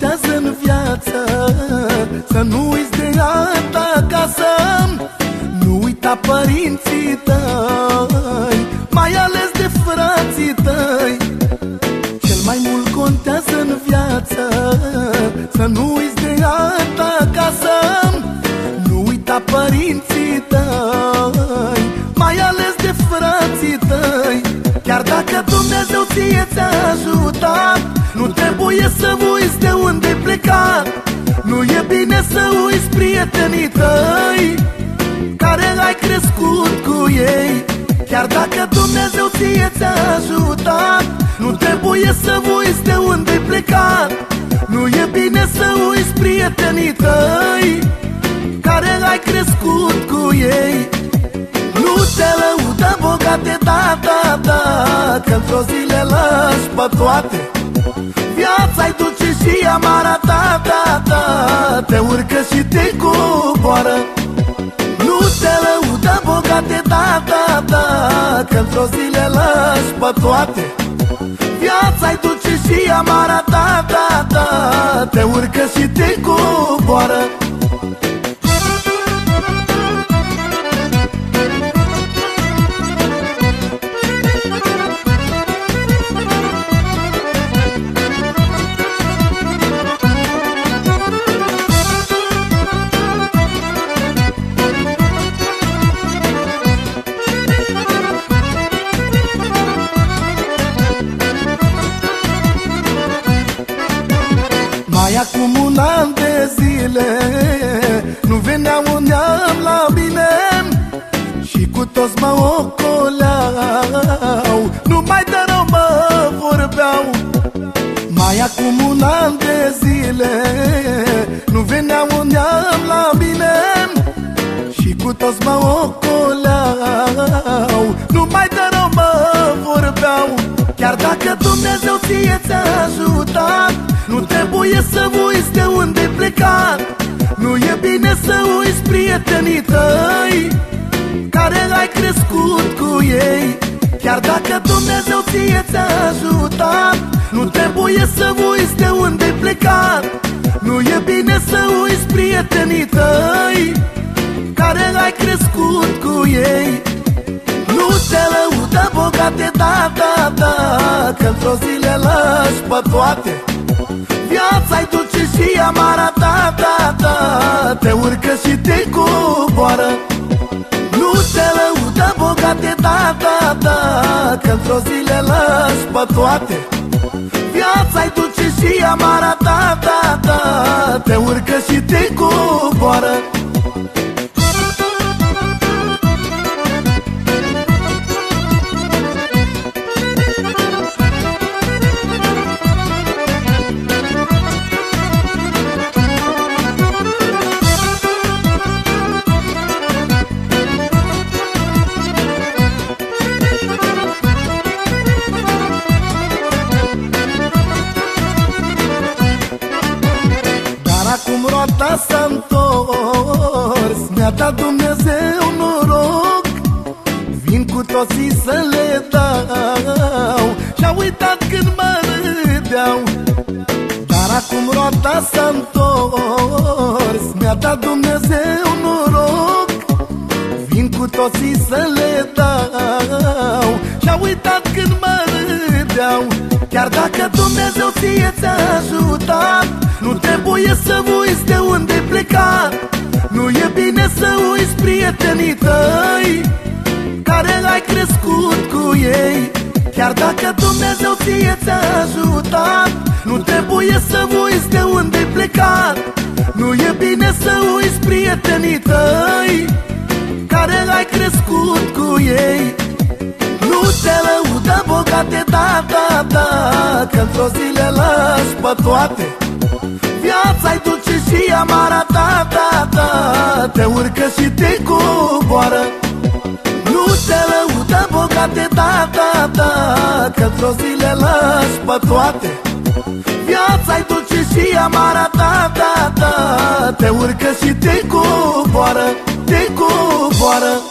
contează în viață Să nu uiți de alta acasă Nu uita părinții tăi Mai ales de frații tăi. Cel mai mult contează în viață Să nu uiți de alta acasă Nu uita părinții tăi Mai ales de frații tăi. Chiar dacă Dumnezeu ție ți-a ajutat nu trebuie să uiți de unde plecat Nu e bine să uiți prietenii tăi Care ai crescut cu ei. Chiar dacă Dumnezeu ție ți-a ajutat Nu trebuie să uiți de unde plecat. Nu e bine să uiți prietenii tăi Care ai crescut cu ei. Nu te lăuda bogate, da, da, da Că într-o zi le lași pe toate Te urcă și te coboară. Nu te lăuda bogate, da, da, da Că într-o zi le lași pe toate. Viața-i dulce și amară ta, ta, ta Te urcă și toți mă ocoleau. Nu mai de rău mă vorbeau. Mai acum un an de zile Nu venea un neam la mine. Și cu toți mă ocoleau. Nu mai de rău mă vorbeau. Chiar dacă Dumnezeu ție ți-a ajutat Nu trebuie să uiți de unde plecat Nu e bine să uiți prietenii tăi Care ai crescut cu ei. Chiar dacă Dumnezeu ție ți-a ajutat Nu trebuie să uiți de unde plecat. Nu e bine să uiți prietenii tăi Care ai crescut cu ei. Nu te lăuda bogate, da, da, da Că într-o zi le lași pe toate. Viața-i dulce și amară, da, da, da Te urcă Că într-o zi le lași pe toate. Viața-i dulce și amară, da, da, da. Te urcă și te coboară acum roata s-a întors Mi-a dat Dumnezeu noroc. Vin cu toții să le dau Și-au uitat când mă râdeau. Dar acum roata s-a întors Mi-a dat Dumnezeu noroc. Vin cu toții să le dau Și-au uitat când mă râdeau. Chiar dacă Dumnezeu ție ți-a ajutat Nu trebuie să uiți de unde plecat. Nu e bine să uiți prietenii tăi Care ai crescut cu ei. Chiar dacă Dumnezeu ție ți-a ajutat Nu trebuie să uiți de unde plecat. Nu e bine să uiți prietenii tăi Care ai crescut cu ei. Nu te lăuda bogate, da, da, da Că într-o zi le lași pe toate. Viața-i dulce și amară, da, da, da Te urcă și te coboară. Nu te lăuda bogate, da, da, da. Că într-o zi le lași pe toate. Viața-i dulce și amară, da, da, da. Te urcă și te coboară, te coboară